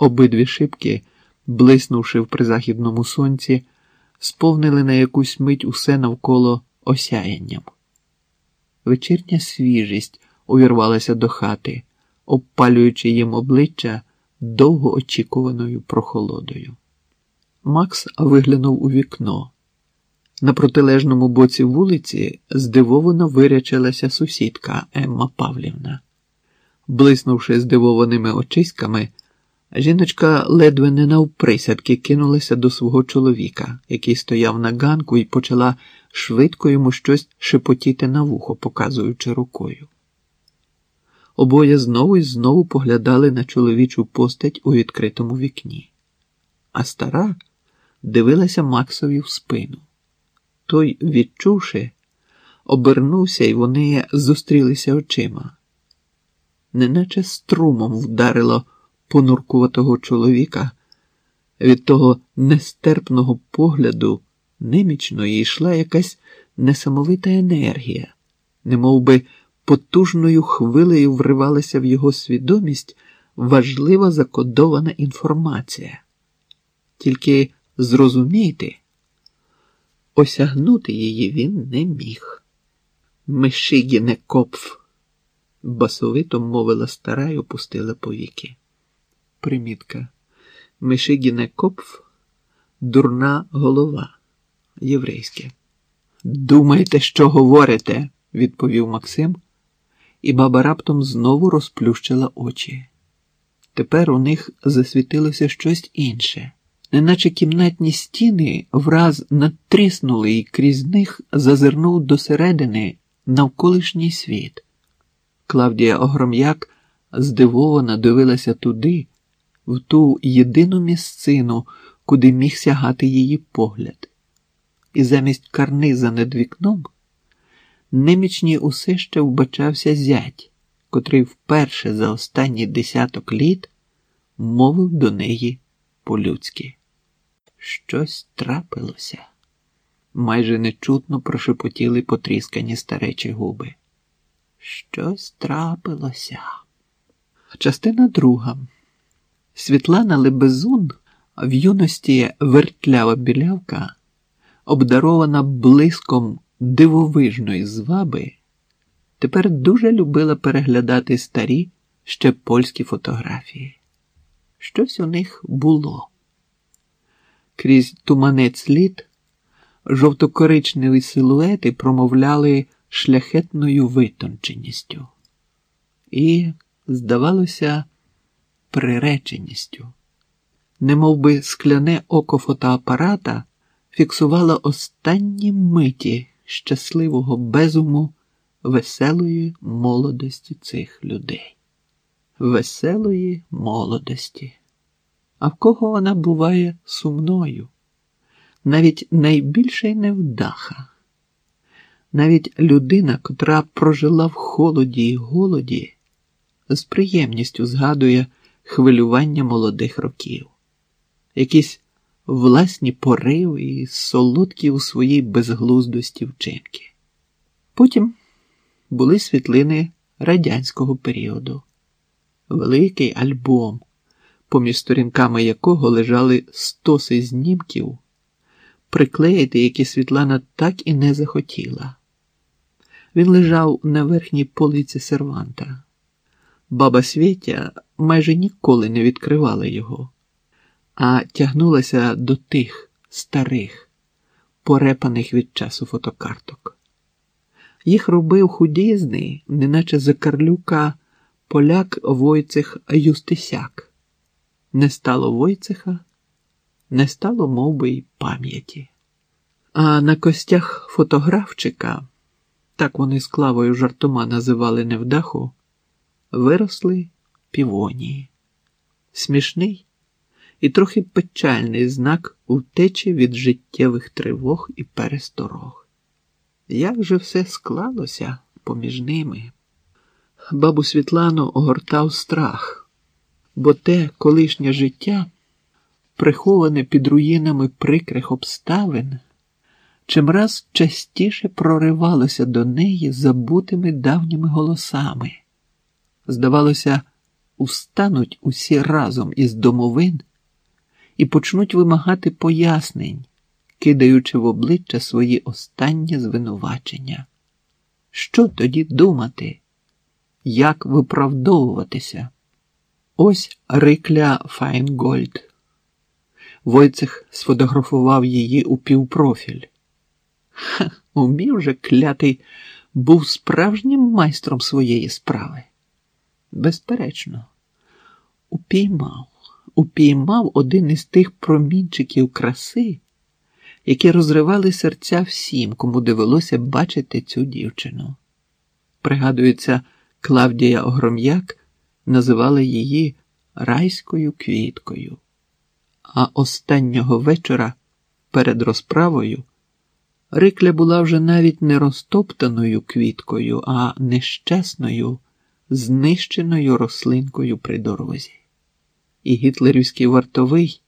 Обидві шибки, блиснувши в призахідному сонці, сповнили на якусь мить усе навколо осяянням. Вечірня свіжість увірвалася до хати, обпалюючи їм обличчя довгоочікуваною прохолодою. Макс виглянув у вікно. На протилежному боці вулиці здивовано вирячилася сусідка Емма Павлівна. Блиснувши здивованими очиськами, жіночка ледве не навприсядки кинулася до свого чоловіка, який стояв на ганку і почала швидко йому щось шепотіти на вухо, показуючи рукою. Обоє знову і знову поглядали на чоловічу постать у відкритому вікні, а стара дивилася Максові в спину. Той, відчувши, обернувся, і вони зустрілися очима. Неначе струмом вдарило понуркуватого чоловіка. Від того нестерпного погляду немічної йшла якась несамовита енергія, немов би потужною хвилею вривалася в його свідомість важлива закодована інформація. Тільки зрозуміти, осягнути її він не міг. Мишигіне копф, басовито мовила стара й опустила повіки. Примітка. Мишигіне копф дурна голова. Єврейське. Думайте, що говорите, відповів Максим, і баба раптом знову розплющила очі. Тепер у них засвітилося щось інше неначе кімнатні стіни враз надтріснули і крізь них зазирнув досередини навколишній світ. Клавдія Огром'як здивовано дивилася туди, в ту єдину місцину, куди міг сягати її погляд. І замість карниза над вікном немічні усе ще вбачався зять, котрий вперше за останні десяток літ мовив до неї по-людськи. Щось трапилося. Майже нечутно прошепотіли потріскані старечі губи. Щось трапилося. Частина друга. Світлана Лебезун в юності вертлява білявка, обдарована блиском дивовижної зваби, тепер дуже любила переглядати старі ще польські фотографії. Щось у них було крізь туманець літ, жовтокоричневі силуети промовляли шляхетною витонченістю і, здавалося, приреченістю, немов би скляне око фотоапарата фіксувало останні миті щасливого безуму веселої молодості цих людей. Веселої молодості. А в кого вона буває сумною, навіть найбільша невдаха, навіть людина, котра прожила в холоді і голоді, з приємністю згадує хвилювання молодих років, якісь власні пориви і солодкі у своїй безглуздості вчинки. Потім були світлини радянського періоду, великий альбом поміж сторінками якого лежали стоси знімків, приклеїти, які Світлана так і не захотіла. Він лежав на верхній полиці серванта. Баба Світя майже ніколи не відкривала його, а тягнулася до тих старих, порепаних від часу фотокарток. Їх робив худізний, неначе закарлюка поляк Войцех Юстисяк. Не стало Войцеха, не стало мов би, й пам'яті. А на костях фотографчика, так вони з клавою жартома називали невдаху, виросли півонії. Смішний і трохи печальний знак утечі від життєвих тривог і пересторог. Як же все склалося поміж ними? Бабу Світлану огортав страх бо те колишнє життя, приховане під руїнами прикрих обставин, чимраз частіше проривалося до неї забутими давніми голосами. Здавалося, устануть усі разом із домовин і почнуть вимагати пояснень, кидаючи в обличчя свої останні звинувачення. Що тоді думати? Як виправдовуватися? Ось Рикля Файнгольд. Войцех сфотографував її у півпрофіль. Ха, умів же клятий був справжнім майстром своєї справи. Безперечно, упіймав, упіймав один із тих промінчиків краси, які розривали серця всім, кому довелося бачити цю дівчину. Пригадується, Клавдія Огром'як називала її райською квіткою, а останнього вечора перед розправою Рикля була вже навіть не розтоптаною квіткою, а нещасною, знищеною рослинкою при дорозі. І гітлерівський вартовий